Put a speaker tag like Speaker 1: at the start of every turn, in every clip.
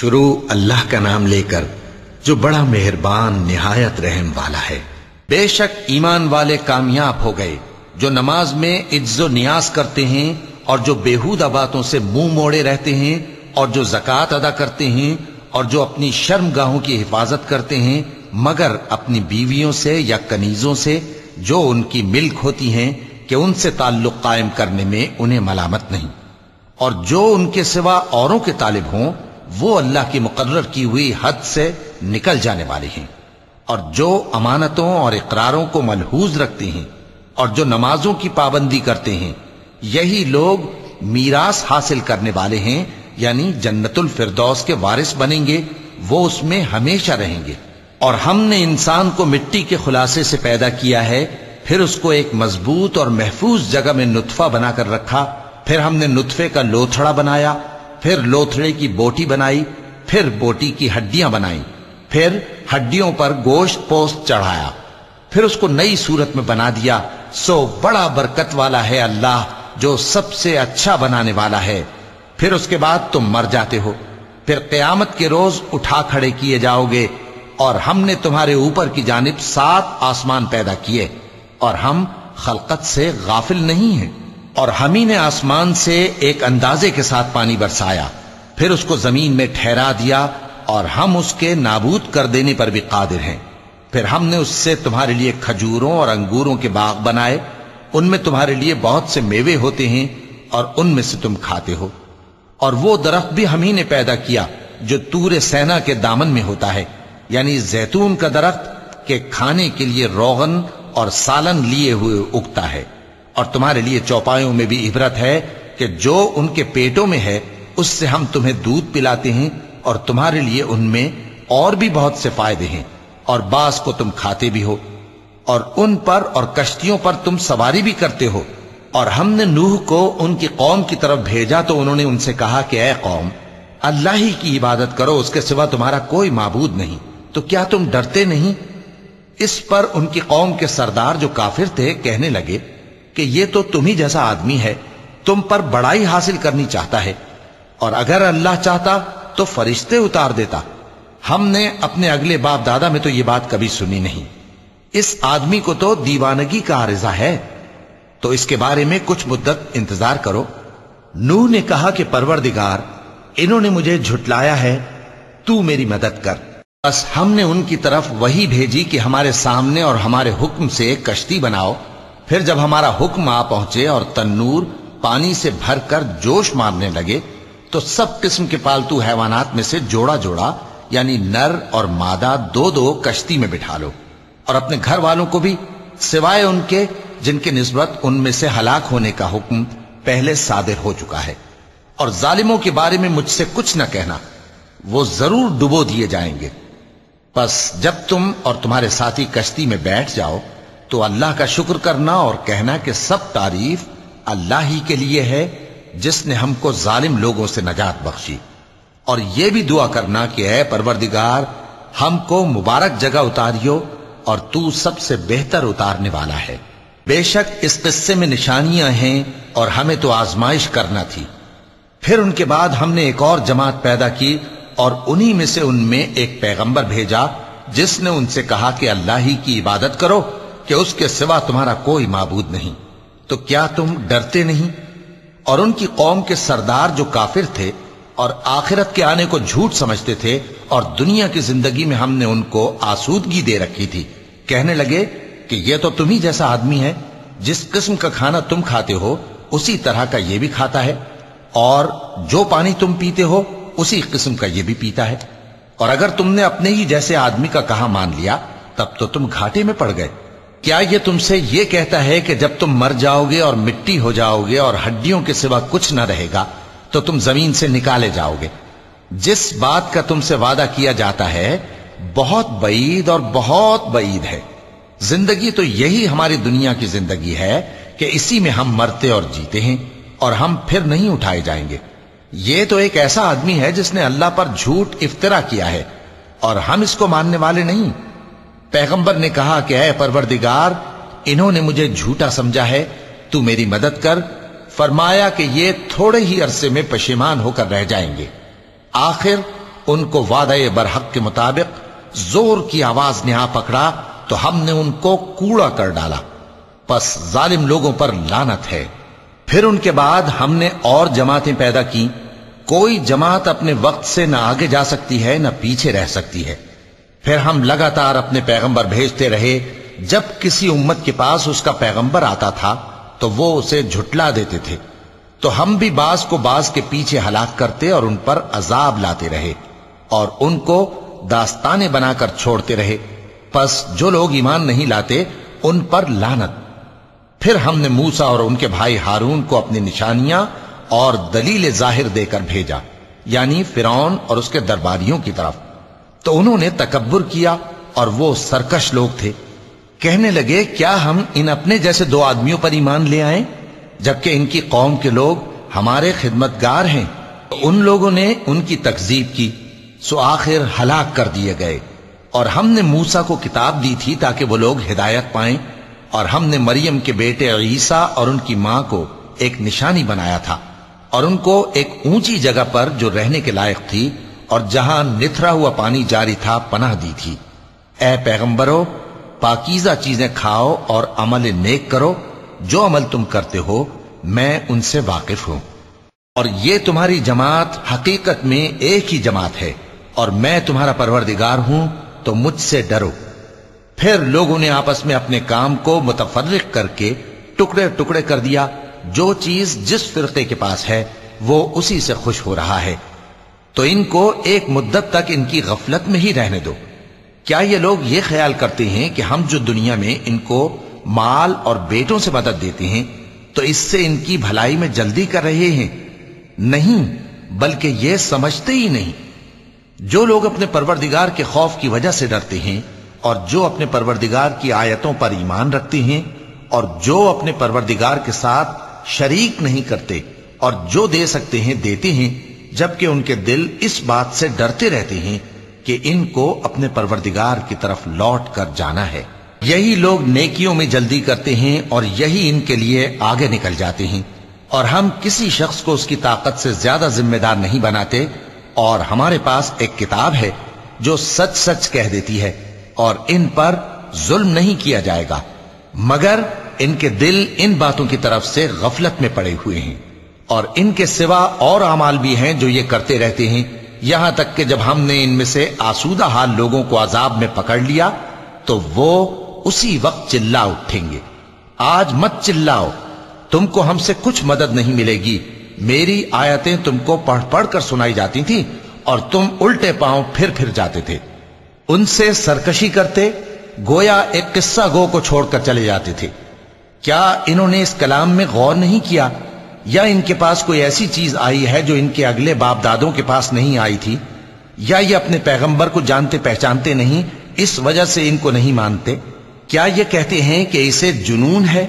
Speaker 1: شروع اللہ کا نام لے کر جو بڑا مہربان، نہایت رحم والا ہے۔
Speaker 2: بے شک ایمان والے کامیاب ہو گئے، جو نماز میں عز و نیاز کرتے ہیں اور جو بےحودہ باتوں سے منہ موڑے رہتے ہیں اور جو زکوٰۃ ادا کرتے ہیں اور جو اپنی شرم گاہوں کی حفاظت کرتے ہیں، مگر اپنی بیویوں سے یا کنیزوں سے جو ان کی ملک ہوتی ہیں کہ ان سے تعلق قائم کرنے میں انہیں ملامت نہیں۔ اور جو ان کے سوا اوروں کے طالب ہوں وہ اللہ کی مقرر کی ہوئی حد سے نکل جانے والے ہیں۔ اور جو امانتوں اور اقراروں کو ملحوظ رکھتے ہیں اور جو نمازوں کی پابندی کرتے ہیں، یہی لوگ میراث حاصل کرنے والے ہیں یعنی جنت الفردوس کے وارث بنیں گے، وہ اس میں ہمیشہ رہیں گے۔ اور ہم نے انسان کو مٹی کے خلاصے سے پیدا کیا ہے، پھر اس کو ایک مضبوط اور محفوظ جگہ میں نطفہ بنا کر رکھا، پھر ہم نے نطفے کا لوتھڑا بنایا پھر لوتھڑے کی بوٹی بنائی، پھر بوٹی کی ہڈیاں بنائی، پھر ہڈیوں پر گوشت پوست چڑھایا، پھر اس کو نئی صورت میں بنا دیا۔ سو بڑا برکت والا ہے اللہ جو سب سے اچھا بنانے والا ہے۔ پھر اس کے بعد تم مر جاتے ہو۔ پھر قیامت کے روز اٹھا کھڑے کیے جاؤ گے اور ہم نے تمہارے اوپر کی جانب سات آسمان پیدا کیے اور ہم خلقت سے غافل نہیں ہیں۔ اور ہم ہی نے آسمان سے ایک اندازے کے ساتھ پانی برسایا، پھر اس کو زمین میں ٹھہرا دیا اور ہم اس کے نابود کر دینے پر بھی قادر ہیں۔ پھر ہم نے اس سے تمہارے لیے کھجوروں اور انگوروں کے باغ بنائے۔ ان میں تمہارے لیے بہت سے میوے ہوتے ہیں اور ان میں سے تم کھاتے ہو۔ اور وہ درخت بھی ہم ہی نے پیدا کیا، جو تور سینا کے دامن میں ہوتا ہے یعنی زیتون کا درخت کے کھانے کے لیے روغن اور سالن لیے ہوئے اگتا ہے۔ اور تمہارے لیے چوپایوں میں بھی عبرت ہے کہ جو ان کے پیٹوں میں ہے، اس سے ہم تمہیں دودھ پلاتے ہیں اور تمہارے لیے ان میں اور بھی بہت سے فائدے ہیں اور بعض کو تم کھاتے بھی ہو اور ان پر اور کشتیوں پر تم سواری بھی کرتے ہو۔ اور ہم نے نوح کو ان کی قوم کی طرف بھیجا تو انہوں نے ان سے کہا کہ اے قوم، اللہ ہی کی عبادت کرو، اس کے سوا تمہارا کوئی معبود نہیں۔ تو کیا تم ڈرتے نہیں؟ اس پر ان کی قوم کے سردار جو کافر تھے کہنے لگے کہ یہ تو تم ہی جیسا آدمی ہے، تم پر بڑائی حاصل کرنی چاہتا ہے۔ اور اگر اللہ چاہتا تو فرشتے اتار دیتا۔ ہم نے اپنے اگلے باپ دادا میں تو یہ بات کبھی سنی نہیں۔ اس آدمی کو تو دیوانگی کا عارضہ ہے۔ تو اس کے بارے میں کچھ مدت انتظار کرو۔ نوح نے کہا کہ پروردگار، انہوں نے مجھے جھٹلایا ہے، تو میری مدد کر۔ بس ہم نے ان کی طرف وہی بھیجی کہ ہمارے سامنے اور ہمارے حکم سے ایک کشتی بناؤ۔ پھر جب ہمارا حکم آ پہنچے اور تنور پانی سے بھر کر جوش مارنے لگے، تو سب قسم کے پالتو حیوانات میں سے جوڑا جوڑا یعنی نر اور مادہ دو دو کشتی میں بٹھا لو۔ اور اپنے گھر والوں کو بھی، سوائے ان کے جن کے نسبت ان میں سے ہلاک ہونے کا حکم پہلے صادر ہو چکا ہے۔ اور ظالموں کے بارے میں مجھ سے کچھ نہ کہنا، وہ ضرور ڈبو دیے جائیں گے۔ بس جب تم اور تمہارے ساتھی کشتی میں بیٹھ جاؤ تو اللہ کا شکر کرنا اور کہنا کہ سب تعریف اللہ ہی کے لیے ہے، جس نے ہم کو ظالم لوگوں سے نجات بخشی۔ اور یہ بھی دعا کرنا کہ اے پروردگار، ہم کو مبارک جگہ اتاریو اور تو سب سے بہتر اتارنے والا ہے۔ بے شک اس قصے میں نشانیاں ہیں اور ہمیں تو آزمائش کرنا تھی۔ پھر ان کے بعد ہم نے ایک اور جماعت پیدا کی اور انہی میں سے ان میں ایک پیغمبر بھیجا، جس نے ان سے کہا کہ اللہ ہی کی عبادت کرو کہ اس کے سوا تمہارا کوئی معبود نہیں۔ تو کیا تم ڈرتے نہیں؟ اور ان کی قوم کے سردار جو کافر تھے اور آخرت کے آنے کو جھوٹ سمجھتے تھے اور دنیا کی زندگی میں ہم نے ان کو آسودگی دے رکھی تھی۔ کہنے لگے کہ یہ تو تم ہی جیسا آدمی ہے، جس قسم کا کھانا تم کھاتے ہو، اسی طرح کا یہ بھی کھاتا ہے۔ اور جو پانی تم پیتے ہو، اسی قسم کا یہ بھی پیتا ہے۔ اور اگر تم نے اپنے ہی جیسے آدمی کا کہا مان لیا، تب تو تم گھاٹے میں پڑ گئے۔ کیا یہ تم سے یہ کہتا ہے کہ جب تم مر جاؤ گے اور مٹی ہو جاؤ گے اور ہڈیوں کے سوا کچھ نہ رہے گا، تو تم زمین سے نکالے جاؤ گے۔ جس بات کا تم سے وعدہ کیا جاتا ہے، بہت بعید اور بہت بعید ہے۔ زندگی تو یہی ہماری دنیا کی زندگی ہے کہ اسی میں ہم مرتے اور جیتے ہیں اور ہم پھر نہیں اٹھائے جائیں گے۔ یہ تو ایک ایسا آدمی ہے جس نے اللہ پر جھوٹ افطرا کیا ہے اور ہم اس کو ماننے والے نہیں۔ پیغمبر نے کہا کہ اے پروردگار، انہوں نے مجھے جھوٹا سمجھا ہے، تو میری مدد کر، فرمایا کہ یہ تھوڑے ہی عرصے میں پشیمان ہو کر رہ جائیں گے۔ آخر ان کو وعدہ برحق کے مطابق زور کی آواز نے آ پکڑا، تو ہم نے ان کو کوڑا کر ڈالا۔ پس ظالم لوگوں پر لانت ہے۔ پھر ان کے بعد ہم نے اور جماعتیں پیدا کی کوئی جماعت اپنے وقت سے نہ آگے جا سکتی ہے، نہ پیچھے رہ سکتی ہے۔ پھر ہم لگاتار اپنے پیغمبر بھیجتے رہے، جب کسی امت کے پاس اس کا پیغمبر آتا تھا، تو وہ اسے جھٹلا دیتے تھے۔ تو ہم بھی باز کو باز کے پیچھے ہلاک کرتے اور ان پر عذاب لاتے رہے، اور ان کو داستانے بنا کر چھوڑتے رہے۔ پس جو لوگ ایمان نہیں لاتے، ان پر لانت پھر ہم نے موسا اور ان کے بھائی ہارون کو اپنی نشانیاں اور دلیل ظاہر دے کر بھیجا یعنی فرعون اور اس کے درباریوں کی طرف۔ تو انہوں نے تکبر کیا اور وہ سرکش لوگ تھے۔ کہنے لگے، کیا ہم ان اپنے جیسے دو آدمیوں پر ایمان لے آئیں؟ جبکہ ان کی قوم کے لوگ ہمارے خدمتگار ہیں۔ ان لوگوں نے ان کی تکذیب کی، سو آخر ہلاک کر دیے گئے۔ اور ہم نے موسا کو کتاب دی تھی تاکہ وہ لوگ ہدایت پائیں۔ اور ہم نے مریم کے بیٹے عیسیٰ اور ان کی ماں کو ایک نشانی بنایا تھا۔ اور ان کو ایک اونچی جگہ پر جو رہنے کے لائق تھی اور جہاں نتھرا ہوا پانی جاری تھا، پناہ دی تھی۔ اے پیغمبرو، پاکیزہ چیزیں کھاؤ اور عمل نیک کرو۔ جو عمل تم کرتے ہو، میں ان سے واقف ہوں۔ اور یہ تمہاری جماعت حقیقت میں ایک ہی جماعت ہے۔ اور میں تمہارا پروردگار ہوں، تو مجھ سے ڈرو۔ پھر لوگوں نے آپس میں اپنے کام کو متفرق کر کے ٹکڑے ٹکڑے کر دیا۔ جو چیز جس فرقے کے پاس ہے، وہ اسی سے خوش ہو رہا ہے۔ تو ان کو ایک مدت تک ان کی غفلت میں ہی رہنے دو۔ کیا یہ لوگ یہ خیال کرتے ہیں کہ ہم جو دنیا میں ان کو مال اور بیٹوں سے مدد دیتے ہیں، تو اس سے ان کی بھلائی میں جلدی کر رہے ہیں؟ نہیں، بلکہ یہ سمجھتے ہی نہیں۔ جو لوگ اپنے پروردگار کے خوف کی وجہ سے ڈرتے ہیں اور جو اپنے پروردگار کی آیتوں پر ایمان رکھتے ہیں اور جو اپنے پروردگار کے ساتھ شریک نہیں کرتے اور جو دے سکتے ہیں، دیتے ہیں جبکہ ان کے دل اس بات سے ڈرتے رہتے ہیں کہ ان کو اپنے پروردگار کی طرف لوٹ کر جانا ہے۔ یہی لوگ نیکیوں میں جلدی کرتے ہیں اور یہی ان کے لیے آگے نکل جاتے ہیں۔ اور ہم کسی شخص کو اس کی طاقت سے زیادہ ذمہ دار نہیں بناتے اور ہمارے پاس ایک کتاب ہے جو سچ سچ کہہ دیتی ہے اور ان پر ظلم نہیں کیا جائے گا۔ مگر ان کے دل ان باتوں کی طرف سے غفلت میں پڑے ہوئے ہیں۔ اور ان کے سوا اور اعمال بھی ہیں جو یہ کرتے رہتے ہیں۔ یہاں تک کہ جب ہم نے ان میں سے آسودہ حال لوگوں کو عذاب میں پکڑ لیا، تو وہ اسی وقت چلا اٹھیں گے۔ آج مت چلاؤ۔ تم کو ہم سے کچھ مدد نہیں ملے گی۔ میری آیتیں تم کو پڑھ پڑھ کر سنائی جاتی تھی اور تم الٹے پاؤں پھر پھر جاتے تھے۔ ان سے سرکشی کرتے گویا ایک قصہ گو کو چھوڑ کر چلے جاتے تھے۔ کیا انہوں نے اس کلام میں غور نہیں کیا؟ یا ان کے پاس کوئی ایسی چیز آئی ہے جو ان کے اگلے باپ دادوں کے پاس نہیں آئی تھی؟ یا یہ اپنے پیغمبر کو جانتے پہچانتے نہیں، اس وجہ سے ان کو نہیں مانتے؟ کیا یہ کہتے ہیں کہ اسے جنون ہے؟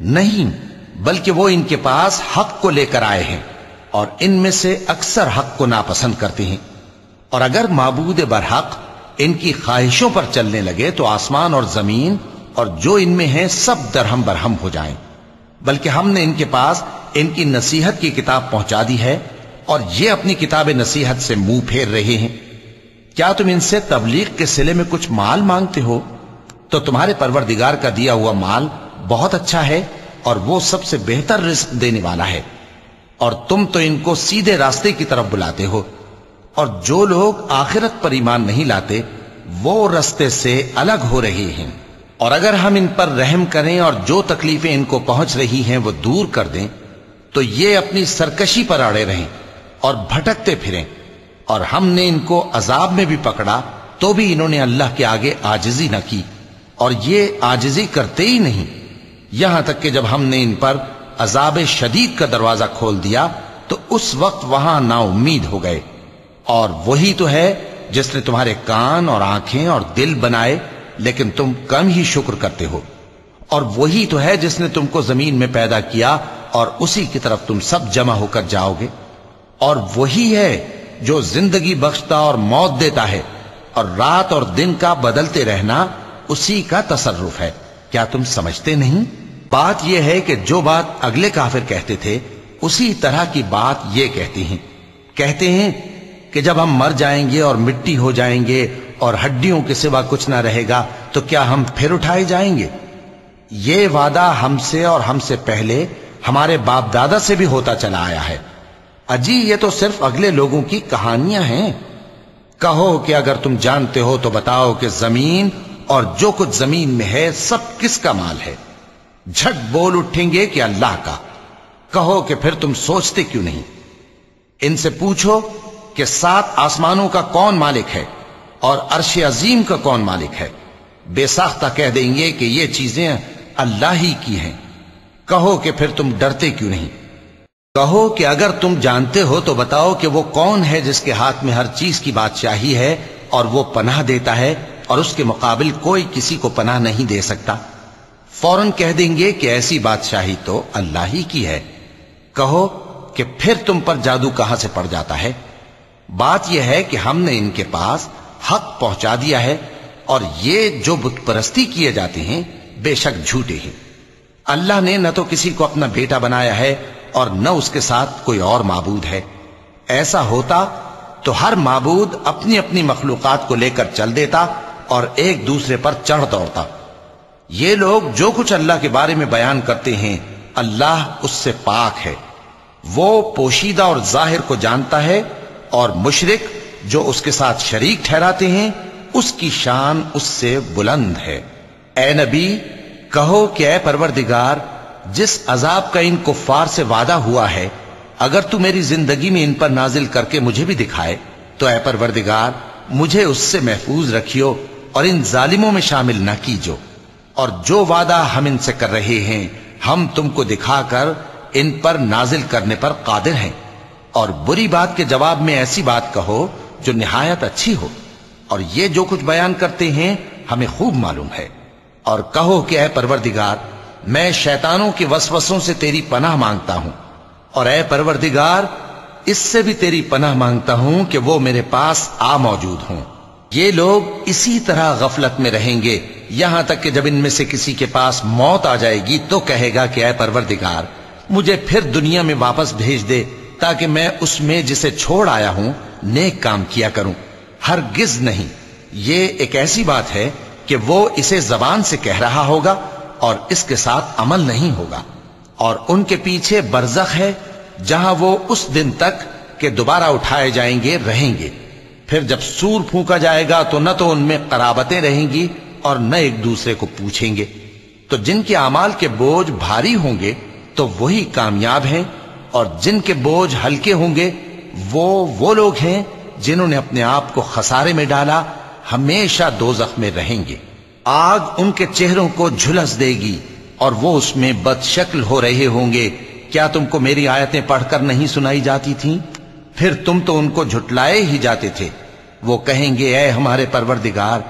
Speaker 2: نہیں، بلکہ وہ ان کے پاس حق کو لے کر آئے ہیں اور ان میں سے اکثر حق کو ناپسند کرتے ہیں۔ اور اگر معبود برحق ان کی خواہشوں پر چلنے لگے تو آسمان اور زمین اور جو ان میں ہیں سب درہم برہم ہو جائیں۔ بلکہ ہم نے ان کے پاس ان کی نصیحت کی کتاب پہنچا دی ہے اور یہ اپنی کتاب نصیحت سے منہ پھیر رہے ہیں۔ کیا تم ان سے تبلیغ کے سلے میں کچھ مال مانگتے ہو؟ تو تمہارے پروردگار کا دیا ہوا مال بہت اچھا ہے اور وہ سب سے بہتر رزق دینے والا ہے۔ اور تم تو ان کو سیدھے راستے کی طرف بلاتے ہو۔ اور جو لوگ آخرت پر ایمان نہیں لاتے، وہ رستے سے الگ ہو رہے ہیں۔ اور اگر ہم ان پر رحم کریں اور جو تکلیفیں ان کو پہنچ رہی ہیں وہ دور کر دیں، تو یہ اپنی سرکشی پر اڑے رہیں اور بھٹکتے پھریں۔ اور ہم نے ان کو عذاب میں بھی پکڑا، تو بھی انہوں نے اللہ کے آگے آجزی نہ کی۔ اور یہ آجزی کرتے ہی نہیں۔ یہاں تک کہ جب ہم نے ان پر عذاب شدید کا دروازہ کھول دیا، تو اس وقت وہاں نا امید ہو گئے۔ اور وہی تو ہے جس نے تمہارے کان اور آنکھیں اور دل بنائے لیکن تم کم ہی شکر کرتے ہو۔ اور وہی تو ہے جس نے تم کو زمین میں پیدا کیا اور اسی کی طرف تم سب جمع ہو کر جاؤ گے۔ اور وہی ہے جو زندگی بخشتا اور موت دیتا ہے۔ اور رات اور دن کا بدلتے رہنا اسی کا تصرف ہے۔ کیا تم سمجھتے نہیں؟ بات یہ ہے کہ جو بات اگلے کافر کہتے تھے، اسی طرح کی بات یہ کہتے ہیں۔ کہتے ہیں کہ جب ہم مر جائیں گے اور مٹی ہو جائیں گے اور ہڈیوں کے سوا کچھ نہ رہے گا، تو کیا ہم پھر اٹھائے جائیں گے؟ یہ وعدہ ہم سے اور ہم سے پہلے ہمارے باپ دادا سے بھی ہوتا چلا آیا ہے۔ اجی، یہ تو صرف اگلے لوگوں کی کہانیاں ہیں۔ کہو کہ اگر تم جانتے ہو تو بتاؤ کہ زمین اور جو کچھ زمین میں ہے، سب کس کا مال ہے؟ جھٹ بول اٹھیں گے کہ اللہ کا۔ کہو کہ پھر تم سوچتے کیوں نہیں؟ ان سے پوچھو کہ سات آسمانوں کا کون مالک ہے؟ اور عرش عظیم کا کون مالک ہے؟ بے ساختہ کہہ دیں گے کہ یہ چیزیں اللہ ہی کی ہیں۔ کہو کہ پھر تم ڈرتے کیوں نہیں؟ کہو کہ اگر تم جانتے ہو تو بتاؤ کہ وہ کون ہے جس کے ہاتھ میں ہر چیز کی بادشاہی ہے اور وہ پناہ دیتا ہے اور اس کے مقابل کوئی کسی کو پناہ نہیں دے سکتا۔ فوراً کہہ دیں گے کہ ایسی بادشاہی تو اللہ ہی کی ہے۔ کہو کہ پھر تم پر جادو کہاں سے پڑ جاتا ہے؟ بات یہ ہے کہ ہم نے ان کے پاس حق پہنچا دیا ہے اور یہ جو بت پرستی کیے جاتے ہیں، بے شک جھوٹے ہیں۔ اللہ نے نہ تو کسی کو اپنا بیٹا بنایا ہے اور نہ اس کے ساتھ کوئی اور معبود ہے۔ ایسا ہوتا تو ہر معبود اپنی اپنی مخلوقات کو لے کر چل دیتا اور ایک دوسرے پر چڑھ دوڑتا۔ یہ لوگ جو کچھ اللہ کے بارے میں بیان کرتے ہیں، اللہ اس سے پاک ہے۔ وہ پوشیدہ اور ظاہر کو جانتا ہے اور مشرق جو اس کے ساتھ شریک ٹھہراتے ہیں، اس کی شان اس سے بلند ہے۔ اے نبی، کہو کہ اے پروردگار، جس عذاب کا ان کفار سے وعدہ ہوا ہے، اگر تو میری زندگی میں ان پر نازل کر کے مجھے بھی دکھائے، تو اے پروردگار، مجھے اس سے محفوظ رکھیو اور ان ظالموں میں شامل نہ کیجو۔ اور جو وعدہ ہم ان سے کر رہے ہیں، ہم تم کو دکھا کر ان پر نازل کرنے پر قادر ہیں۔ اور بری بات کے جواب میں ایسی بات کہو جو نہایت اچھی ہو۔ اور یہ جو کچھ بیان کرتے ہیں، ہمیں خوب معلوم ہے۔ اور کہو کہ اے پروردگار، میں شیطانوں کے وسوسوں سے تیری پناہ مانگتا ہوں۔ اور اے پروردگار، اس سے بھی تیری پناہ مانگتا ہوں کہ وہ میرے پاس آ موجود ہوں۔ یہ لوگ اسی طرح غفلت میں رہیں گے۔ یہاں تک کہ جب ان میں سے کسی کے پاس موت آ جائے گی تو کہے گا کہ اے پروردگار، مجھے پھر دنیا میں واپس بھیج دے تاکہ میں اس میں جسے چھوڑ آیا ہوں نیک کام کیا کروں؟ ہرگز نہیں۔ یہ ایک ایسی بات ہے کہ وہ اسے زبان سے کہہ رہا ہوگا اور اس کے ساتھ عمل نہیں ہوگا۔ اور ان کے پیچھے برزخ ہے جہاں وہ اس دن تک کہ دوبارہ اٹھائے جائیں گے، رہیں گے۔ پھر جب سور پھونکا جائے گا تو نہ تو ان میں قرابتیں رہیں گی اور نہ ایک دوسرے کو پوچھیں گے۔ تو جن کے اعمال کے بوجھ بھاری ہوں گے تو وہی کامیاب ہیں اور جن کے بوجھ ہلکے ہوں گے وہ وہ لوگ ہیں جنہوں نے اپنے آپ کو خسارے میں ڈالا، ہمیشہ دو میں رہیں گے۔ آگ ان کے چہروں کو جھلس دے گی اور وہ اس میں بد شکل ہو رہے ہوں گے۔ کیا تم کو میری آیتیں پڑھ کر نہیں سنائی جاتی تھیں؟ پھر تم تو ان کو جھٹلائے ہی جاتے تھے۔ وہ کہیں گے، اے ہمارے پروردگار،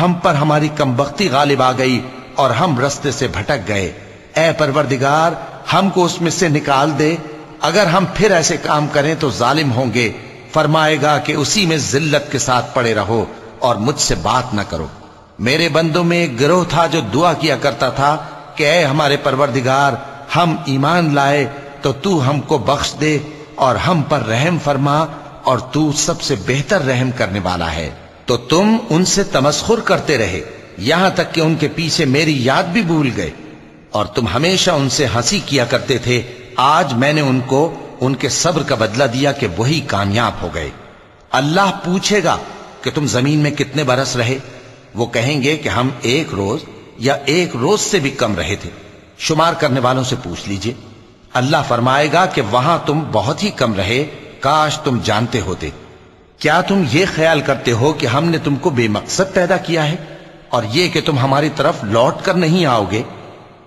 Speaker 2: ہم پر ہماری کم بختی غالب آ گئی اور ہم رستے سے بھٹک گئے۔ اے پروردگار، ہم کو اس میں سے نکال دے۔ اگر ہم پھر ایسے کام کریں تو ظالم ہوں گے، فرمائے گا کہ اسی میں ذلت کے ساتھ پڑے رہو اور مجھ سے بات نہ کرو۔ میرے بندوں میں ایک گروہ تھا جو دعا کیا کرتا تھا کہ اے ہمارے پروردگار، ہم ایمان لائے تو تو ہم کو بخش دے اور ہم پر رحم فرما اور تو سب سے بہتر رحم کرنے والا ہے۔ تو تم ان سے تمسخر کرتے رہے، یہاں تک کہ ان کے پیچھے میری یاد بھی بھول گئے۔ اور تم ہمیشہ ان سے ہنسی کیا کرتے تھے آج میں نے ان کو ان کے صبر کا بدلہ دیا کہ وہی کامیاب ہو گئے۔ اللہ پوچھے گا کہ تم زمین میں کتنے برس رہے؟ وہ کہیں گے کہ ہم ایک روز یا ایک روز سے بھی کم رہے تھے۔ شمار کرنے والوں سے پوچھ لیجیے۔ اللہ فرمائے گا کہ وہاں تم بہت ہی کم رہے۔ کاش تم جانتے ہوتے۔ کیا تم یہ خیال کرتے ہو کہ ہم نے تم کو بے مقصد پیدا کیا ہے اور یہ کہ تم ہماری طرف لوٹ کر نہیں آؤ گے؟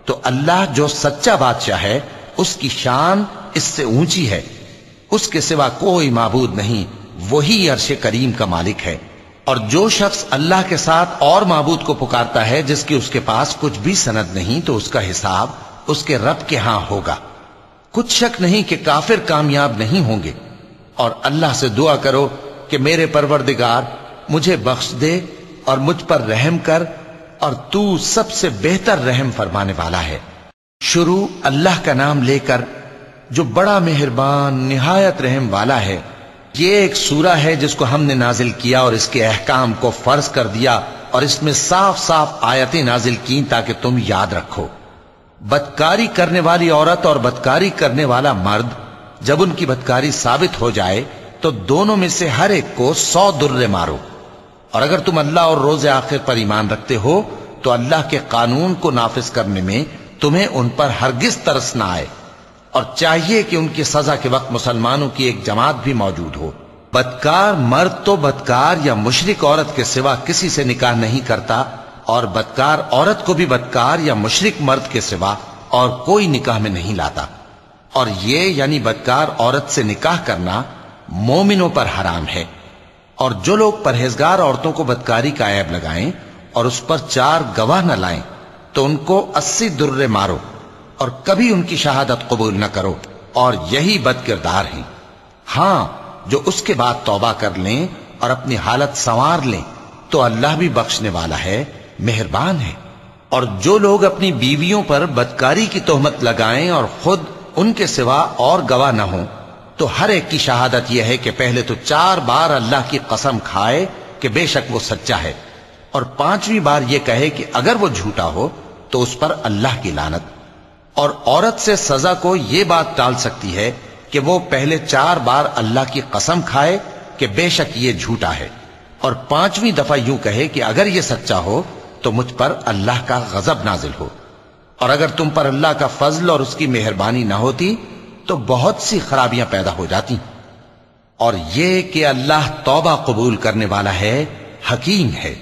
Speaker 2: تو اللہ جو سچا بادشاہ ہے اس کی شان اس سے اونچی ہے۔ اس کے سوا کوئی معبود نہیں، وہی عرش کریم کا مالک ہے۔ اور جو شخص اللہ کے ساتھ اور معبود کو پکارتا ہے، جس کی اس کے پاس کچھ بھی سند نہیں، تو اس کا حساب اس کے رب کے ہاں ہوگا۔ کچھ شک نہیں کہ کافر کامیاب نہیں ہوں گے۔ اور اللہ سے دعا کرو کہ میرے پروردگار، مجھے بخش دے اور مجھ پر رحم کر، اور تو سب سے بہتر رحم فرمانے والا ہے۔ شروع اللہ کا نام لے کر جو بڑا مہربان، نہایت رحم والا ہے، یہ ایک سورہ ہے جس کو ہم نے نازل کیا اور اس کے احکام کو فرض کر دیا اور اس میں صاف صاف آیتیں نازل کی تاکہ تم یاد رکھو۔ بدکاری کرنے والی عورت اور بدکاری کرنے والا مرد جب ان کی بدکاری ثابت ہو جائے تو دونوں میں سے ہر ایک کو سو درے مارو۔ اور اگر تم اللہ اور روز آخر پر ایمان رکھتے ہو تو اللہ کے قانون کو نافذ کرنے میں تمہیں ان پر ہرگز ترس نہ آئے۔ اور چاہیے کہ ان کی سزا کے وقت مسلمانوں کی ایک جماعت بھی موجود ہو۔ بدکار مرد تو بدکار یا مشرق عورت کے سوا کسی سے نکاح نہیں کرتا، اور بدکار عورت کو بھی بدکار یا مشرق مرد کے سوا اور کوئی نکاح میں نہیں لاتا۔ اور یہ یعنی بدکار عورت سے نکاح کرنا مومنوں پر حرام ہے۔ اور جو لوگ پرہیزگار عورتوں کو بدکاری کا عیب لگائیں اور اس پر چار گواہ نہ لائیں تو ان کو اسی درے مارو اور کبھی ان کی شہادت قبول نہ کرو اور یہی بد کردار ہیں۔ ہاں جو اس کے بعد توبہ کر لیں اور اپنی حالت سنوار لیں، تو اللہ بھی بخشنے والا ہے، مہربان ہے۔ اور جو لوگ اپنی بیویوں پر بدکاری کی تہمت لگائیں اور خود ان کے سوا اور گواہ نہ ہوں، تو ہر ایک کی شہادت یہ ہے کہ پہلے تو چار بار اللہ کی قسم کھائے کہ بے شک وہ سچا ہے۔ اور پانچویں بار یہ کہے کہ اگر وہ جھوٹا ہو تو اس پر اللہ کی لانت اور عورت سے سزا کو یہ بات ٹال سکتی ہے کہ وہ پہلے چار بار اللہ کی قسم کھائے کہ بے شک یہ جھوٹا ہے۔ اور پانچویں دفعہ یوں کہے کہ اگر یہ سچا ہو تو مجھ پر اللہ کا غضب نازل ہو۔ اور اگر تم پر اللہ کا فضل اور اس کی مہربانی نہ ہوتی تو بہت سی خرابیاں پیدا ہو جاتی۔ اور یہ کہ اللہ توبہ قبول کرنے والا ہے، حکیم ہے۔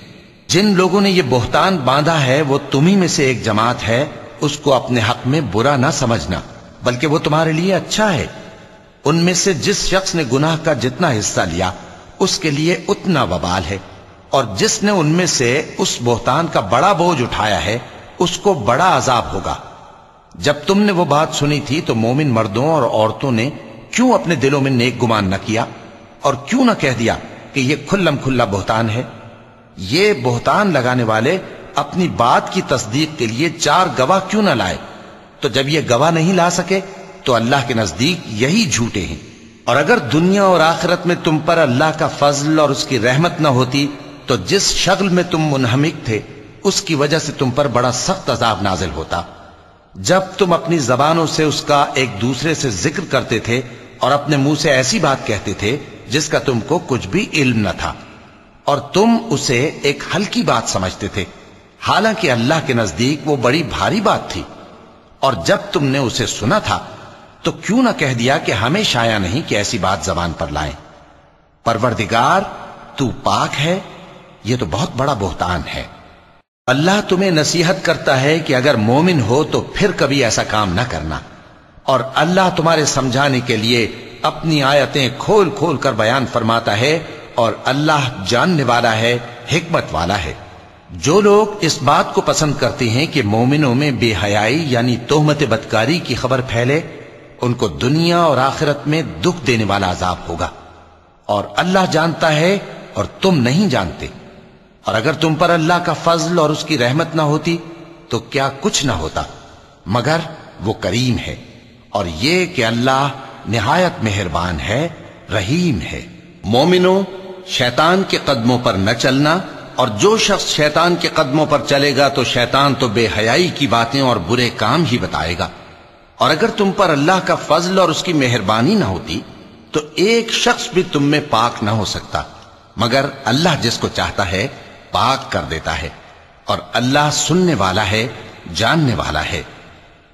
Speaker 2: جن لوگوں نے یہ بہتان باندھا ہے، وہ تمہیں میں سے ایک جماعت ہے، اس کو اپنے حق میں برا نہ سمجھنا، بلکہ وہ تمہارے لیے اچھا ہے۔ ان میں سے جس شخص نے گناہ کا جتنا حصہ لیا، اس کے لیے اتنا وبال ہے۔ اور جس نے ان میں سے اس بہتان کا بڑا بوجھ اٹھایا ہے، اس کو بڑا عذاب ہوگا۔ جب تم نے وہ بات سنی تھی تو مومن مردوں اور عورتوں نے کیوں اپنے دلوں میں نیک گمان نہ کیا؟ اور کیوں نہ کہہ دیا کہ یہ کھلم کھلا بہتان ہے؟ یہ بہتان لگانے والے اپنی بات کی تصدیق کے لیے چار گواہ کیوں نہ لائے؟ تو جب یہ گواہ نہیں لا سکے، تو اللہ کے نزدیک یہی جھوٹے ہیں۔ اور اگر دنیا اور آخرت میں تم پر اللہ کا فضل اور اس کی رحمت نہ ہوتی، تو جس شکل میں تم منہمک تھے، اس کی وجہ سے تم پر بڑا سخت عذاب نازل ہوتا۔ جب تم اپنی زبانوں سے اس کا ایک دوسرے سے ذکر کرتے تھے اور اپنے منہ سے ایسی بات کہتے تھے جس کا تم کو کچھ بھی علم نہ تھا۔ اور تم اسے ایک ہلکی بات سمجھتے تھے۔ حالانکہ اللہ کے نزدیک وہ بڑی بھاری بات تھی۔ اور جب تم نے اسے سنا تھا، تو کیوں نہ کہہ دیا کہ ہمیں شایا نہیں کہ ایسی بات زبان پر لائیں۔ پروردگار، تو پاک ہے، یہ تو بہت بڑا بہتان ہے۔ اللہ تمہیں نصیحت کرتا ہے کہ اگر مومن ہو تو پھر کبھی ایسا کام نہ کرنا۔ اور اللہ تمہارے سمجھانے کے لیے اپنی آیتیں کھول کھول کر بیان فرماتا ہے اور اللہ جاننے والا ہے، حکمت والا ہے۔ جو لوگ اس بات کو پسند کرتے ہیں کہ مومنوں میں بے حیائی یعنی تہمت بدکاری کی خبر پھیلے، ان کو دنیا اور آخرت میں دکھ دینے والا عذاب ہوگا۔ اور اللہ جانتا ہے اور تم نہیں جانتے۔ اور اگر تم پر اللہ کا فضل اور اس کی رحمت نہ ہوتی، تو کیا کچھ نہ ہوتا۔ مگر وہ کریم ہے۔ اور یہ کہ اللہ نہایت مہربان ہے، رحیم ہے۔ مومنوں شیطان کے قدموں پر نہ چلنا اور جو شخص شیطان کے قدموں پر چلے گا تو شیطان تو بے حیائی کی باتیں اور برے کام ہی بتائے گا۔ اور اگر تم پر اللہ کا فضل اور اس کی مہربانی نہ ہوتی، تو ایک شخص بھی تم میں پاک نہ ہو سکتا۔ مگر اللہ جس کو چاہتا ہے، پاک کر دیتا ہے۔ اور اللہ سننے والا ہے، جاننے والا ہے۔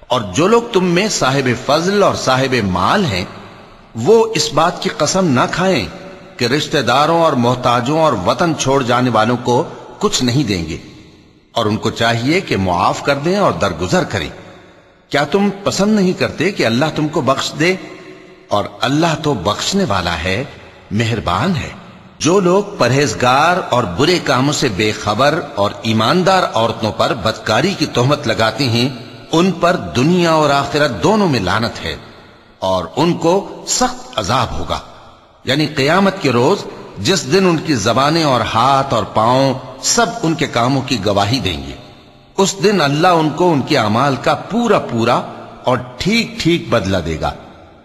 Speaker 2: اور جو لوگ تم میں صاحب فضل اور صاحب مال ہیں، وہ اس بات کی قسم نہ کھائیں۔ کہ رشتہ داروں اور محتاجوں اور وطن چھوڑ جانے والوں کو کچھ نہیں دیں گے اور ان کو چاہیے کہ معاف کر دیں اور درگزر کریں۔ کیا تم پسند نہیں کرتے کہ اللہ تم کو بخش دے؟ اور اللہ تو بخشنے والا ہے، مہربان ہے۔ جو لوگ پرہیزگار اور برے کاموں سے بے خبر اور ایماندار عورتوں پر بدکاری کی تہمت لگاتے ہیں، ان پر دنیا اور آخرت دونوں میں لانت ہے اور ان کو سخت عذاب ہوگا۔ یعنی قیامت کے روز جس دن ان کی زبانیں اور ہاتھ اور پاؤں سب ان کے کاموں کی گواہی دیں گے، اس دن اللہ ان کو ان کے اعمال کا پورا پورا اور ٹھیک ٹھیک بدلہ دے گا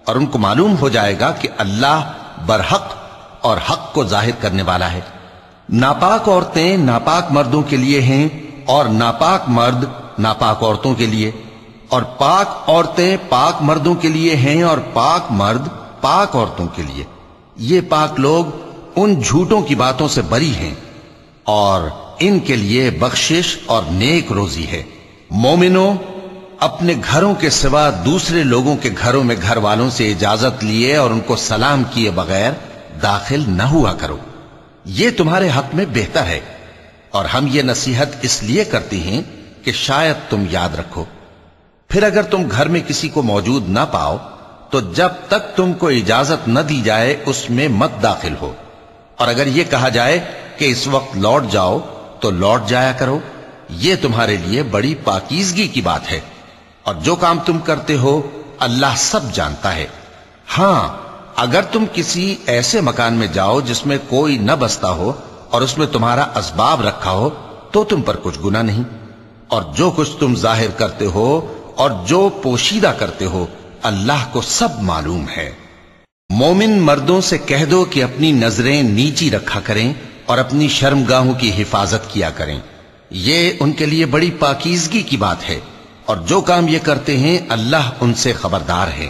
Speaker 2: اور ان کو معلوم ہو جائے گا کہ اللہ برحق اور حق کو ظاہر کرنے والا ہے۔ ناپاک عورتیں ناپاک مردوں کے لیے ہیں اور ناپاک مرد ناپاک عورتوں کے لیے۔ اور پاک عورتیں پاک مردوں کے لیے ہیں اور پاک مرد پاک عورتوں کے لیے۔ یہ پاک لوگ ان جھوٹوں کی باتوں سے بری ہیں اور ان کے لیے بخشش اور نیک روزی ہے۔ مومنوں، اپنے گھروں کے سوا دوسرے لوگوں کے گھروں میں گھر والوں سے اجازت لیے اور ان کو سلام کیے بغیر داخل نہ ہوا کرو۔ یہ تمہارے حق میں بہتر ہے۔ اور ہم یہ نصیحت اس لیے کرتی ہیں کہ شاید تم یاد رکھو۔ پھر اگر تم گھر میں کسی کو موجود نہ پاؤ تو جب تک تم کو اجازت نہ دی جائے، اس میں مت داخل ہو۔ اور اگر یہ کہا جائے کہ اس وقت لوٹ جاؤ، تو لوٹ جایا کرو۔ یہ تمہارے لیے بڑی پاکیزگی کی بات ہے۔ اور جو کام تم کرتے ہو، اللہ سب جانتا ہے۔ ہاں اگر تم کسی ایسے مکان میں جاؤ جس میں کوئی نہ بستا ہو اور اس میں تمہارا اسباب رکھا ہو، تو تم پر کچھ گنا نہیں۔ اور جو کچھ تم ظاہر کرتے ہو اور جو پوشیدہ کرتے ہو اللہ کو سب معلوم ہے۔ مومن مردوں سے کہہ دو کہ اپنی نظریں نیچی رکھا کریں اور اپنی شرم گاہوں کی حفاظت کیا کریں۔ یہ ان کے لیے بڑی پاکیزگی کی بات ہے۔ اور جو کام یہ کرتے ہیں، اللہ ان سے خبردار ہے۔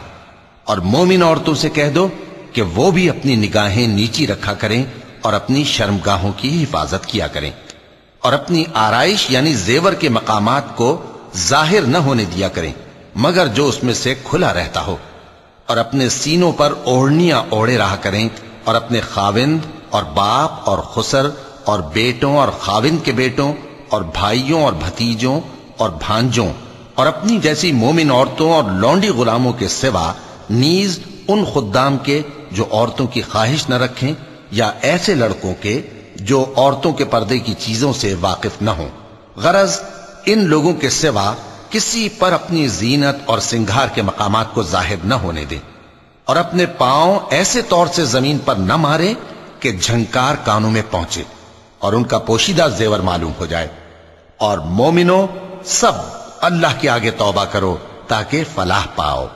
Speaker 2: اور مومن عورتوں سے کہہ دو کہ وہ بھی اپنی نگاہیں نیچی رکھا کریں اور اپنی شرم گاہوں کی حفاظت کیا کریں۔ اور اپنی آرائش یعنی زیور کے مقامات کو ظاہر نہ ہونے دیا کریں۔ مگر جو اس میں سے کھلا رہتا ہو۔ اور اپنے سینوں پر اوڑھنیاں اوڑے رہا کریں اور اپنے خاوند اور باپ اور خسر اور بیٹوں اور خاوند کے بیٹوں اور بھائیوں اور بھتیجوں اور بھانجوں اور اپنی جیسی مومن عورتوں اور لونڈی غلاموں کے سوا نیز ان خدام کے جو عورتوں کی خواہش نہ رکھیں یا ایسے لڑکوں کے جو عورتوں کے پردے کی چیزوں سے واقف نہ ہوں۔ غرض ان لوگوں کے سوا کسی پر اپنی زینت اور سنگھار کے مقامات کو ظاہر نہ ہونے دیں اور اپنے پاؤں ایسے طور سے زمین پر نہ مارے کہ جھنکار کانوں میں پہنچے اور ان کا پوشیدہ زیور معلوم ہو جائے اور مومنو سب اللہ کے آگے توبہ کرو تاکہ فلاح پاؤ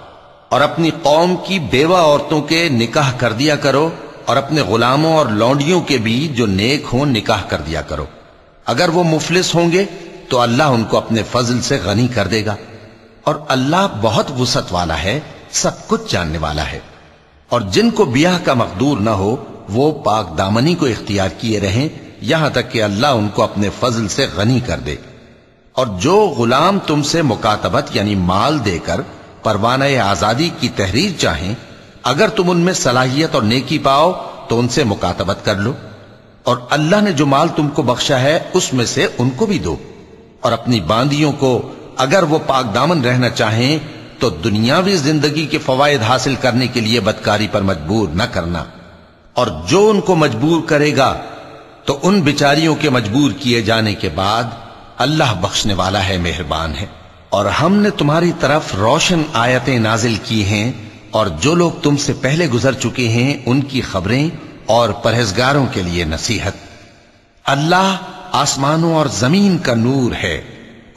Speaker 2: اور اپنی قوم کی بیوہ عورتوں کے نکاح کر دیا کرو اور اپنے غلاموں اور لونڈیوں کے بھی جو نیک ہوں نکاح کر دیا کرو۔ اگر وہ مفلس ہوں گے تو اللہ ان کو اپنے فضل سے غنی کر دے گا۔ اور اللہ بہت وسط والا ہے، سب کچھ جاننے والا ہے۔ اور جن کو بیاہ کا مقدور نہ ہو، وہ پاک دامنی کو اختیار کیے رہیں، یہاں تک کہ اللہ ان کو اپنے فضل سے غنی کر دے۔ اور جو غلام تم سے مکاتبت یعنی مال دے کر پروانہ آزادی کی تحریر چاہیں، اگر تم ان میں صلاحیت اور نیکی پاؤ، تو ان سے مکاتبت کر لو۔ اور اللہ نے جو مال تم کو بخشا ہے، اس میں سے ان کو بھی دو۔ اور اپنی باندیوں کو اگر وہ پاک دامن رہنا چاہیں، تو دنیاوی زندگی کے فوائد حاصل کرنے کے لیے بدکاری پر مجبور نہ کرنا۔ اور جو ان کو مجبور کرے گا، تو ان بچاریوں کے مجبور کیے جانے کے بعد اللہ بخشنے والا ہے، مہربان ہے۔ اور ہم نے تمہاری طرف روشن آیتیں نازل کی ہیں، اور جو لوگ تم سے پہلے گزر چکے ہیں، ان کی خبریں اور پرہزگاروں کے لیے نصیحت۔ اللہ آسمانوں اور زمین کا نور ہے۔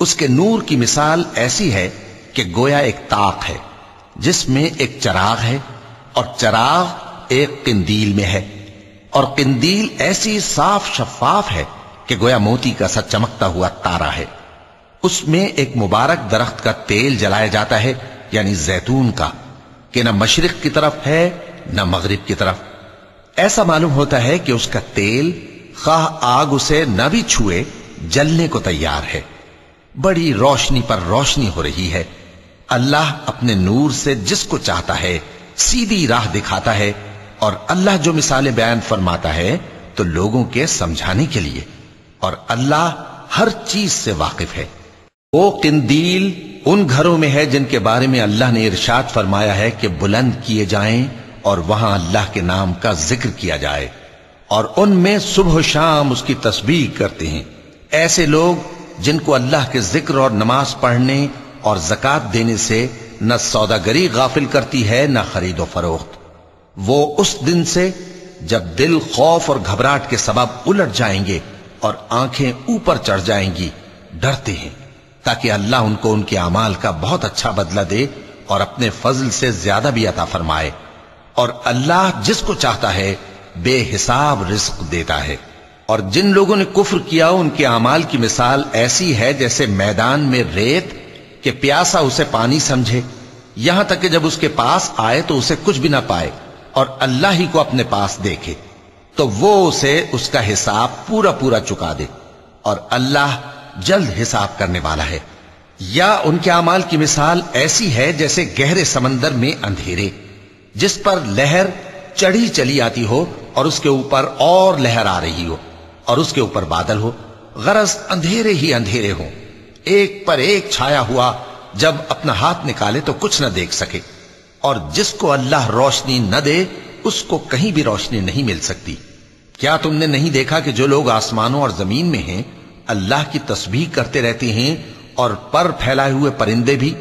Speaker 2: اس کے نور کی مثال ایسی ہے کہ گویا ایک تاق ہے، جس میں ایک چراغ ہے اور چراغ ایک قندیل میں ہے۔ اور قندیل ایسی صاف شفاف ہے کہ گویا موتی کا سا چمکتا ہوا تارا ہے۔ اس میں ایک مبارک درخت کا تیل جلایا جاتا ہے یعنی زیتون کا، کہ نہ مشرق کی طرف ہے، نہ مغرب کی طرف۔ ایسا معلوم ہوتا ہے کہ اس کا تیل خواہ آگ اسے نہ بھی چھوئے، جلنے کو تیار ہے۔ بڑی روشنی پر روشنی ہو رہی ہے۔ اللہ اپنے نور سے جس کو چاہتا ہے، سیدھی راہ دکھاتا ہے۔ اور اللہ جو مثالیں بیان فرماتا ہے، تو لوگوں کے سمجھانے کے لیے۔ اور اللہ ہر چیز سے واقف ہے۔ وہ قندیل ان گھروں میں ہے جن کے بارے میں اللہ نے ارشاد فرمایا ہے کہ بلند کیے جائیں اور وہاں اللہ کے نام کا ذکر کیا جائے۔ اور ان میں صبح و شام اس کی تسبیح کرتے ہیں۔ ایسے لوگ جن کو اللہ کے ذکر اور نماز پڑھنے اور زکات دینے سے نہ سوداگری غافل کرتی ہے، نہ خرید و فروخت۔ وہ اس دن سے جب دل خوف اور گھبراہٹ کے سبب الٹ جائیں گے اور آنکھیں اوپر چڑھ جائیں گی، ڈرتے ہیں۔ تاکہ اللہ ان کو ان کے اعمال کا بہت اچھا بدلہ دے اور اپنے فضل سے زیادہ بھی عطا فرمائے۔ اور اللہ جس کو چاہتا ہے بے حساب رزق دیتا ہے۔ اور جن لوگوں نے کفر کیا، ان کے اعمال کی مثال ایسی ہے جیسے میدان میں ریت کہ پیاسا اسے پانی سمجھے۔ یہاں تک کہ جب اس کے پاس آئے تو اسے کچھ بھی نہ پائے اور اللہ ہی کو اپنے پاس دیکھے۔ تو وہ اسے اس کا حساب پورا پورا چکا دے۔ اور اللہ جلد حساب کرنے والا ہے۔ یا ان کے اعمال کی مثال ایسی ہے جیسے گہرے سمندر میں اندھیرے، جس پر لہر چڑھی چلی آتی ہو اور اس کے اوپر اور لہر آ رہی ہو اور اس کے اوپر بادل ہو، غرض اندھیرے ہی اندھیرے ہوں۔ ایک پر ایک چھایا ہوا، جب اپنا ہاتھ نکالے تو کچھ نہ دیکھ سکے۔ اور جس کو اللہ روشنی نہ دے، اس کو کہیں بھی روشنی نہیں مل سکتی۔ کیا تم نے نہیں دیکھا کہ جو لوگ آسمانوں اور زمین میں ہیں، اللہ کی تسبیح کرتے رہتے ہیں اور پر پھیلائے ہوئے پرندے بھی؟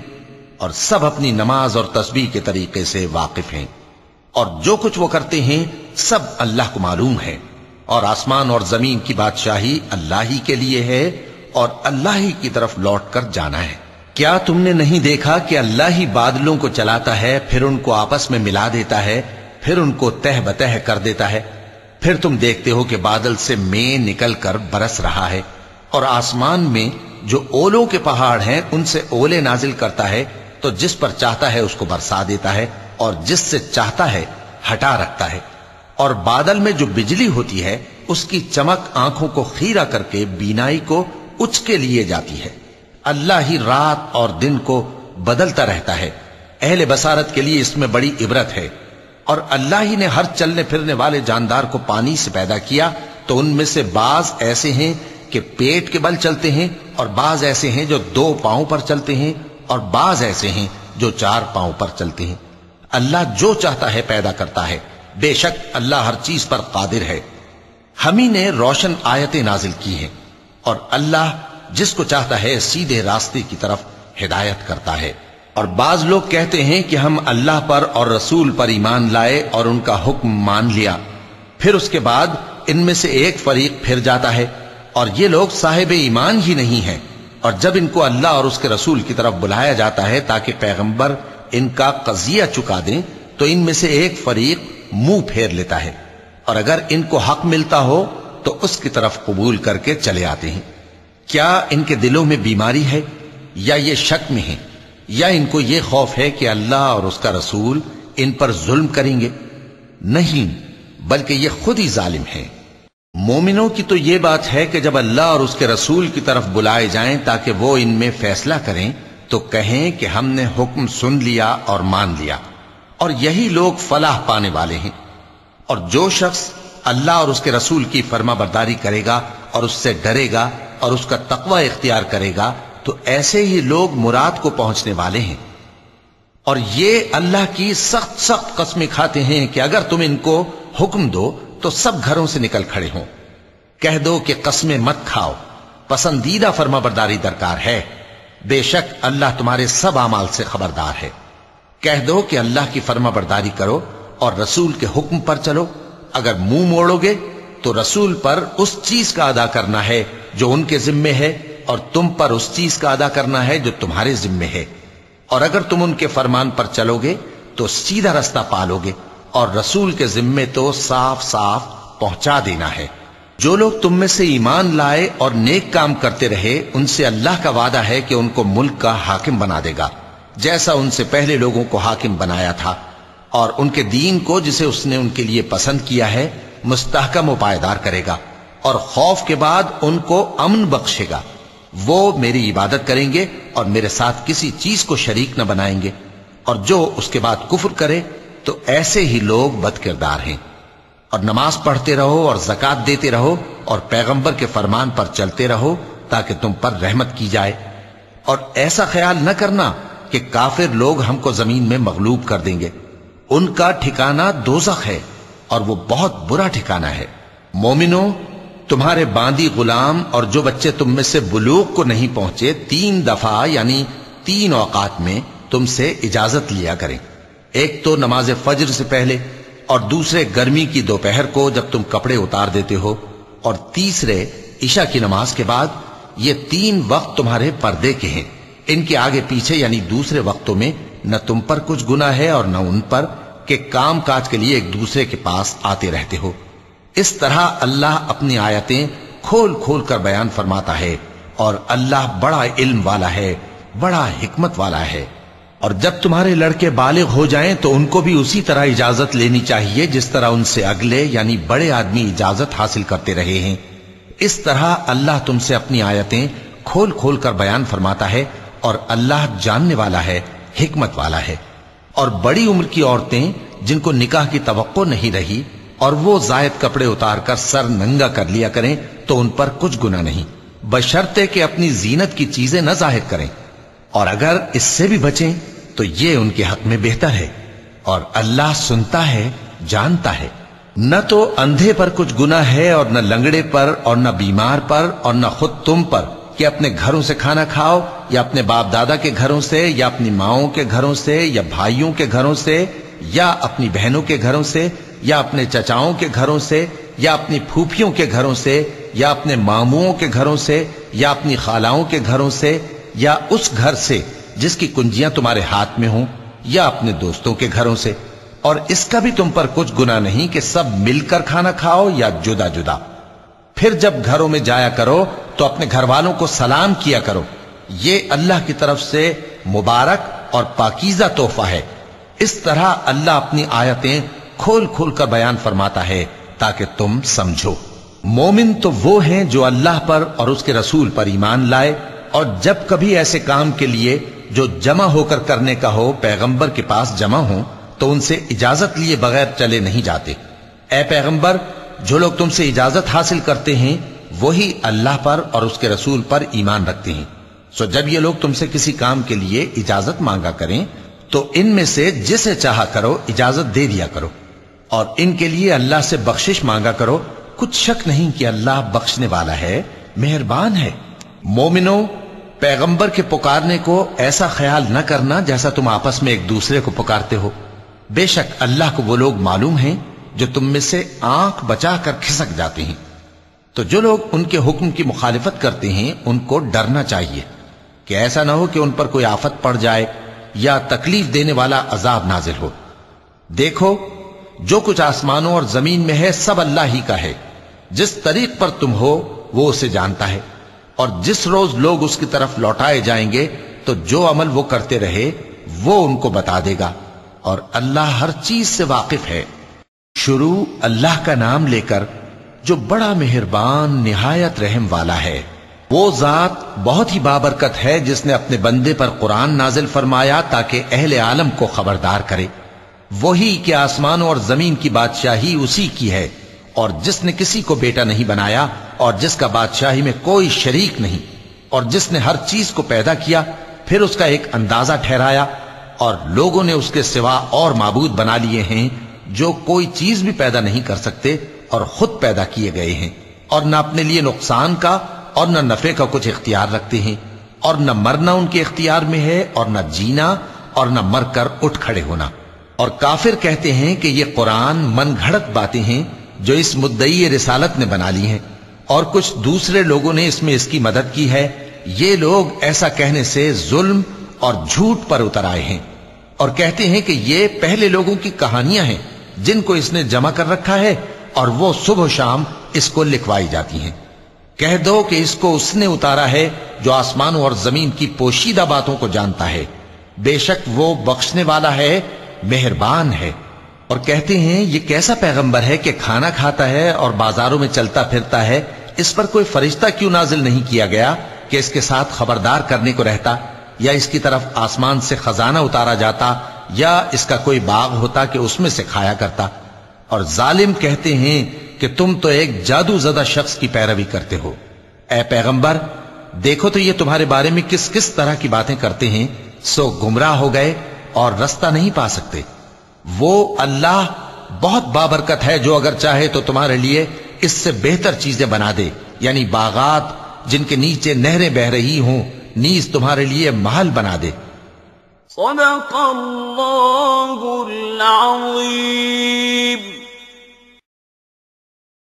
Speaker 2: اور سب اپنی نماز اور تسبیح کے طریقے سے واقف ہیں۔ اور جو کچھ وہ کرتے ہیں، سب اللہ کو معلوم ہے۔ اور آسمان اور زمین کی بادشاہی اللہ ہی کے لیے ہے اور اللہ ہی کی طرف لوٹ کر جانا ہے۔ کیا تم نے نہیں دیکھا کہ اللہ ہی بادلوں کو چلاتا ہے، پھر ان کو آپس میں ملا دیتا ہے، پھر ان کو تہ بتہ کر دیتا ہے۔ پھر تم دیکھتے ہو کہ بادل سے میں نکل کر برس رہا ہے۔ اور آسمان میں جو اولوں کے پہاڑ ہیں، ان سے اولے نازل کرتا ہے، تو جس پر چاہتا ہے اس کو برسا دیتا ہے۔ اور جس سے چاہتا ہے ہٹا رکھتا ہے۔ اور بادل میں جو بجلی ہوتی ہے، اس کی چمک آنکھوں کو خیرہ کر کے بینائی کو اچ کے لیے جاتی ہے۔ اللہ ہی رات اور دن کو بدلتا رہتا ہے۔ اہل بسارت کے لیے اس میں بڑی عبرت ہے۔ اور اللہ ہی نے ہر چلنے پھرنے والے جاندار کو پانی سے پیدا کیا، تو ان میں سے بعض ایسے ہیں کہ پیٹ کے بل چلتے ہیں، اور بعض ایسے ہیں جو دو پاؤں پر چلتے ہیں، اور بعض ایسے ہیں جو چار پاؤں پر چلتے ہیں۔ اللہ جو چاہتا ہے پیدا کرتا ہے۔ بے شک اللہ ہر چیز پر قادر ہے۔ ہمیں نے روشن آیتیں نازل کی ہیں اور اللہ جس کو چاہتا ہے سیدھے راستے کی طرف ہدایت کرتا ہے۔ اور بعض لوگ کہتے ہیں کہ ہم اللہ پر اور رسول پر ایمان لائے اور ان کا حکم مان لیا۔ پھر اس کے بعد ان میں سے ایک فریق پھر جاتا ہے اور یہ لوگ صاحب ایمان ہی نہیں ہیں۔ اور جب ان کو اللہ اور اس کے رسول کی طرف بلایا جاتا ہے تاکہ پیغمبر ان کا قضیہ چکا دیں تو ان میں سے ایک فریق منہ پھیر لیتا ہے۔ اور اگر ان کو حق ملتا ہو تو اس کی طرف قبول کر کے چلے آتے ہیں۔ کیا ان کے دلوں میں بیماری ہے؟ یا یہ شک میں ہیں؟ یا ان کو یہ خوف ہے کہ اللہ اور اس کا رسول ان پر ظلم کریں گے؟ نہیں، بلکہ یہ خود ہی ظالم ہیں۔ مومنوں کی تو یہ بات ہے کہ جب اللہ اور اس کے رسول کی طرف بلائے جائیں تاکہ وہ ان میں فیصلہ کریں تو کہیں کہ ہم نے حکم سن لیا اور مان لیا، اور یہی لوگ فلاح پانے والے ہیں۔ اور جو شخص اللہ اور اس کے رسول کی فرما برداری کرے گا اور اس سے ڈرے گا اور اس کا تقوی اختیار کرے گا، تو ایسے ہی لوگ مراد کو پہنچنے والے ہیں۔ اور یہ اللہ کی سخت سخت قسمیں کھاتے ہیں کہ اگر تم ان کو حکم دو تو سب گھروں سے نکل کھڑے ہوں۔ کہہ دو کہ قسمیں مت کھاؤ۔ پسندیدہ فرما برداری درکار ہے۔ بے شک اللہ تمہارے سب اعمال سے خبردار ہے۔ کہہ دو کہ اللہ کی فرما برداری کرو اور رسول کے حکم پر چلو۔ اگر منہ موڑو گے تو رسول پر اس چیز کا ادا کرنا ہے جو ان کے ذمے ہے اور تم پر اس چیز کا ادا کرنا ہے جو تمہارے ذمے ہے۔ اور اگر تم ان کے فرمان پر چلو گے تو سیدھا رستہ پالو گے اور رسول کے ذمے تو صاف صاف پہنچا دینا ہے۔ جو لوگ تم میں سے ایمان لائے اور نیک کام کرتے رہے، ان سے اللہ کا وعدہ ہے کہ ان کو ملک کا حاکم بنا دے گا، جیسا ان سے پہلے لوگوں کو حاکم بنایا تھا۔ اور ان کے دین کو جسے اس نے ان کے لیے پسند کیا ہے، مستحکم و پائیدار کرے گا۔ اور خوف کے بعد ان کو امن بخشے گا۔ وہ میری عبادت کریں گے اور میرے ساتھ کسی چیز کو شریک نہ بنائیں گے۔ اور جو اس کے بعد کفر کرے، تو ایسے ہی لوگ بد کردار ہیں۔ اور نماز پڑھتے رہو اور زکات دیتے رہو اور پیغمبر کے فرمان پر چلتے رہو تاکہ تم پر رحمت کی جائے۔ اور ایسا خیال نہ کرنا کہ کافر لوگ ہم کو زمین میں مغلوب کر دیں گے۔ ان کا ٹھکانہ دوزخ ہے اور وہ بہت برا ٹھکانہ ہے۔ مومنو تمہارے باندی غلام اور جو بچے تم میں سے بلوغ کو نہیں پہنچے، تین دفعہ یعنی تین اوقات میں تم سے اجازت لیا کریں۔ ایک تو نماز فجر سے پہلے اور دوسرے گرمی کی دوپہر کو جب تم کپڑے اتار دیتے ہو اور تیسرے عشاء کی نماز کے بعد یہ تین وقت تمہارے پردے کے ہیں۔ ان کے آگے پیچھے یعنی دوسرے وقتوں میں نہ تم پر کچھ گنا ہے اور نہ ان پر کہ کام کاج کے لیے ایک دوسرے کے پاس آتے رہتے ہو۔ اس طرح اللہ اپنی آیتیں کھول کھول کر بیان فرماتا ہے اور اللہ بڑا علم والا ہے، بڑا حکمت والا ہے۔ اور جب تمہارے لڑکے بالغ ہو جائیں تو ان کو بھی اسی طرح اجازت لینی چاہیے جس طرح ان سے اگلے یعنی بڑے آدمی اجازت حاصل کرتے رہے ہیں۔ اس طرح اللہ تم سے اپنی آیتیں کھول کھول کر بیان فرماتا ہے اور اللہ جاننے والا ہے، حکمت والا ہے۔ اور بڑی عمر کی عورتیں جن کو نکاح کی توقع نہیں رہی اور وہ زائد کپڑے اتار کر سر ننگا کر لیا کریں تو ان پر کچھ گنا نہیں۔ بشرطے کہ اپنی زینت کی چیزیں نہ ظاہر کریں۔ اور اگر اس سے بھی بچیں تو یہ ان کے حق میں بہتر ہے اور اللہ سنتا ہے، جانتا ہے۔ نہ تو اندھے پر کچھ گنا ہے اور نہ لنگڑے پر اور نہ بیمار پر اور نہ خود تم پر کہ اپنے گھروں سے کھانا کھاؤ یا اپنے باپ دادا کے گھروں سے یا اپنی ماؤں کے گھروں سے یا بھائیوں کے گھروں سے یا اپنی بہنوں کے گھروں سے یا اپنے چچاؤں کے گھروں سے یا اپنی پھوپھیوں کے گھروں سے یا اپنے ماموں کے گھروں سے یا اپنی خالاؤں کے گھروں سے یا اس گھر سے جس کی کنجیاں تمہارے ہاتھ میں ہوں یا اپنے دوستوں کے گھروں سے، اور اس کا بھی تم پر کچھ گنا نہیں کہ سب مل کر کھانا کھاؤ یا جدا جدا۔ پھر جب گھروں میں جایا کرو تو اپنے گھر والوں کو سلام کیا کرو۔ یہ اللہ کی طرف سے مبارک اور پاکیزہ تحفہ ہے۔ اس طرح اللہ اپنی آیتیں کھول کھول کر بیان فرماتا ہے تاکہ تم سمجھو۔ مومن تو وہ ہیں جو اللہ پر اور اس کے رسول پر ایمان لائے، اور جب کبھی ایسے کام کے لیے جو جمع ہو کر کرنے کا ہو، پیغمبر کے پاس جمع ہو تو ان سے اجازت لیے بغیر چلے نہیں جاتے۔ اے پیغمبر، جو لوگ تم سے اجازت حاصل کرتے ہیں، وہی اللہ پر اور اس کے رسول پر ایمان رکھتے ہیں۔ سو جب یہ لوگ تم سے کسی کام کے لیے اجازت مانگا کریں، تو ان میں سے جسے چاہا کرو، اجازت دے دیا کرو۔ اور ان کے لیے اللہ سے بخشش مانگا کرو۔ کچھ شک نہیں کہ اللہ بخشنے والا ہے، مہربان ہے۔ مومنو پیغمبر کے پکارنے کو ایسا خیال نہ کرنا جیسا تم آپس میں ایک دوسرے کو پکارتے ہو۔ بے شک اللہ کو وہ لوگ معلوم ہیں جو تم میں سے آنکھ بچا کر کھسک جاتے ہیں۔ تو جو لوگ ان کے حکم کی مخالفت کرتے ہیں، ان کو ڈرنا چاہیے۔ کہ ایسا نہ ہو کہ ان پر کوئی آفت پڑ جائے یا تکلیف دینے والا عذاب نازل ہو۔ دیکھو، جو کچھ آسمانوں اور زمین میں ہے، سب اللہ ہی کا ہے۔ جس طریق پر تم ہو، وہ اسے جانتا ہے۔ اور جس روز لوگ اس کی طرف لوٹائے جائیں گے، تو جو عمل وہ کرتے رہے، وہ ان کو بتا دے گا۔ اور اللہ ہر چیز سے واقف ہے۔ شروع اللہ کا نام لے کر، جو بڑا مہربان، نہایت رحم والا ہے۔ وہ ذات بہت ہی بابرکت ہے، جس نے اپنے بندے پر قرآن نازل فرمایا تاکہ اہل عالم کو خبردار کرے۔ وہی کہ آسمانوں اور زمین کی بادشاہی اسی کی ہے۔ اور جس نے کسی کو بیٹا نہیں بنایا اور جس کا بادشاہی میں کوئی شریک نہیں اور جس نے ہر چیز کو پیدا کیا، پھر اس کا ایک اندازہ ٹھہرایا اور لوگوں نے اس کے سوا اور معبود بنا لیے ہیں جو کوئی چیز بھی پیدا نہیں کر سکتے اور خود پیدا کیے گئے ہیں اور نہ اپنے لیے نقصان کا اور نہ نفع کا کچھ اختیار رکھتے ہیں اور نہ مرنا ان کے اختیار میں ہے اور نہ جینا اور نہ مر کر اٹھ کھڑے ہونا اور کافر کہتے ہیں کہ یہ قرآن من گھڑت باتیں ہیں جو اس مدعی رسالت نے بنا لی ہیں۔ اور کچھ دوسرے لوگوں نے اس میں اس کی مدد کی ہے۔ یہ لوگ ایسا کہنے سے ظلم اور جھوٹ پر اتر آئے ہیں۔ اور کہتے ہیں کہ یہ پہلے لوگوں کی کہانیاں ہیں جن کو اس نے جمع کر رکھا ہے اور وہ صبح و شام اس کو لکھوائی جاتی ہیں۔ کہہ دو کہ اس کو اس نے اتارا ہے جو آسمانوں اور زمین کی پوشیدہ باتوں کو جانتا ہے۔ بے شک وہ بخشنے والا ہے، مہربان ہے۔ اور کہتے ہیں، یہ کیسا پیغمبر ہے کہ کھانا کھاتا ہے اور بازاروں میں چلتا پھرتا ہے؟ اس پر کوئی فرشتہ کیوں نازل نہیں کیا گیا کہ اس کے ساتھ خبردار کرنے کو رہتا یا اس کی طرف آسمان سے خزانہ اتارا جاتا یا اس کا کوئی باغ ہوتا کہ اس میں سے کھایا کرتا؟ اور ظالم کہتے ہیں کہ تم تو ایک جادو زدہ شخص کی پیروی کرتے ہو۔ اے پیغمبر، دیکھو تو یہ تمہارے بارے میں کس کس طرح کی باتیں کرتے ہیں، سو گمراہ ہو گئے اور رستہ نہیں پا سکتے۔ وہ اللہ بہت بابرکت ہے جو اگر چاہے تو تمہارے لیے اس سے بہتر چیزیں بنا دے یعنی باغات جن کے نیچے نہریں بہ رہی ہوں، نیز تمہارے لیے محل بنا دے۔
Speaker 3: صدق اللہ العظیم۔